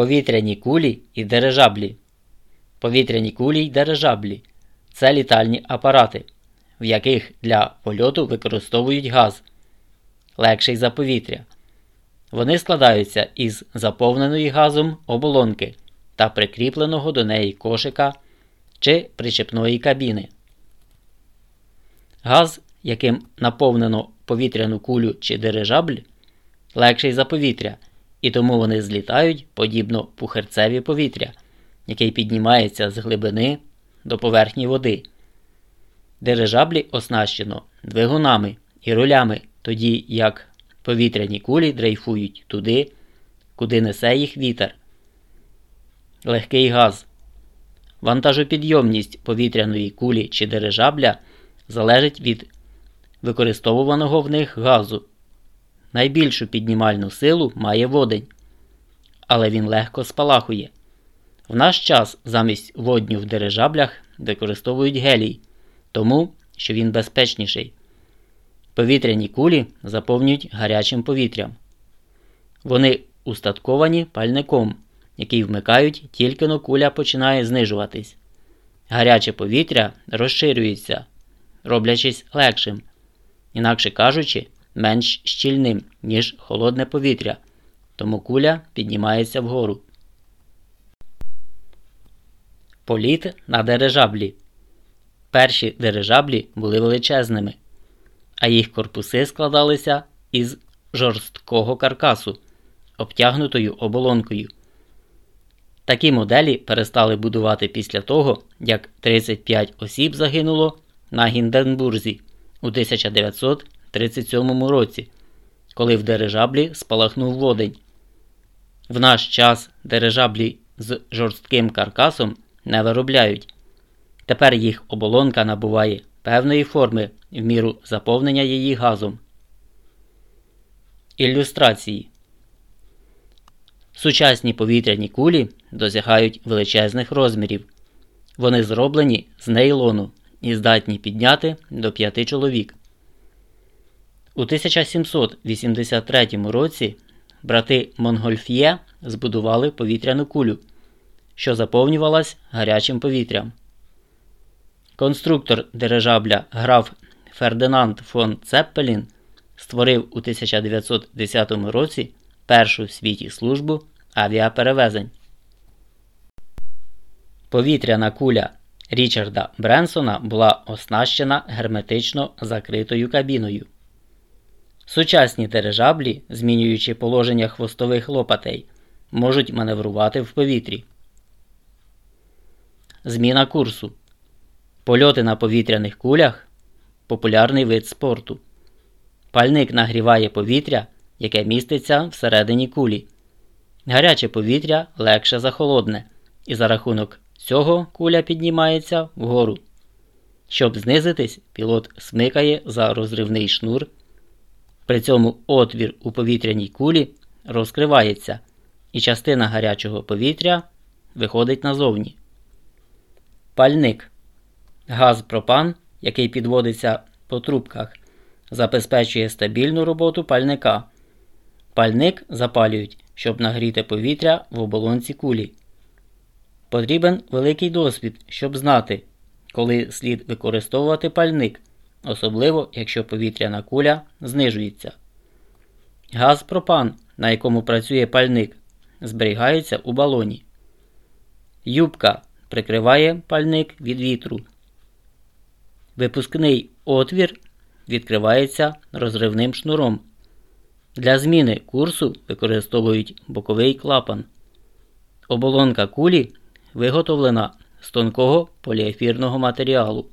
Повітряні кулі і дирижаблі. Повітряні кулі й дирижаблі це літальні апарати, в яких для польоту використовують газ, легший за повітря. Вони складаються із заповненої газом оболонки та прикріпленого до неї кошика чи причепної кабіни. Газ, яким наповнено повітряну кулю чи дирижабль, легший за повітря, і тому вони злітають подібно пухерцеві повітря, який піднімається з глибини до поверхні води. Дирижаблі оснащено двигунами і рулями, тоді як повітряні кулі дрейфують туди, куди несе їх вітер. Легкий газ. Вантажопідйомність повітряної кулі чи дирижабля залежить від використовуваного в них газу. Найбільшу піднімальну силу має водень, але він легко спалахує. В наш час замість водню в дирижаблях використовують гелій, тому що він безпечніший. Повітряні кулі заповнюють гарячим повітрям. Вони устатковані пальником, який вмикають тільки но куля починає знижуватись. Гаряче повітря розширюється, роблячись легшим, інакше кажучи, менш щільним, ніж холодне повітря, тому куля піднімається вгору. Політ на дирижаблі. Перші дирижаблі були величезними, а їх корпуси складалися із жорсткого каркасу, обтягнутою оболонкою. Такі моделі перестали будувати після того, як 35 осіб загинуло на Гінденбурзі у 1937 році, коли в дирижаблі спалахнув водень. В наш час дирижаблі з жорстким каркасом не виробляють. Тепер їх оболонка набуває певної форми в міру заповнення її газом. Ілюстрації Сучасні повітряні кулі досягають величезних розмірів. Вони зроблені з нейлону і здатні підняти до 5 чоловік. У 1783 році брати Монгольф'є збудували повітряну кулю, що заповнювалась гарячим повітрям. Конструктор дирижабля граф Фердинанд фон Цеппелін створив у 1910 році першу в світі службу авіаперевезень. Повітряна куля Річарда Бренсона була оснащена герметично закритою кабіною. Сучасні дирижаблі, змінюючи положення хвостових лопатей, можуть маневрувати в повітрі. Зміна курсу. Польоти на повітряних кулях популярний вид спорту. Пальник нагріває повітря, яке міститься всередині кулі. Гаряче повітря легше за холодне, і за рахунок цього куля піднімається вгору. Щоб знизитись, пілот смикає за розривний шнур. При цьому отвір у повітряній кулі розкривається, і частина гарячого повітря виходить назовні. Пальник газ пропан, який підводиться по трубках, забезпечує стабільну роботу пальника. Пальник запалюють, щоб нагріти повітря в оболонці кулі. Потрібен великий досвід, щоб знати, коли слід використовувати пальник, особливо якщо повітряна куля знижується. Газ пропан, на якому працює пальник, зберігається у балоні. Юбка прикриває пальник від вітру. Випускний отвір відкривається розривним шнуром. Для зміни курсу використовують боковий клапан. Оболонка кулі виготовлена з тонкого поліефірного матеріалу.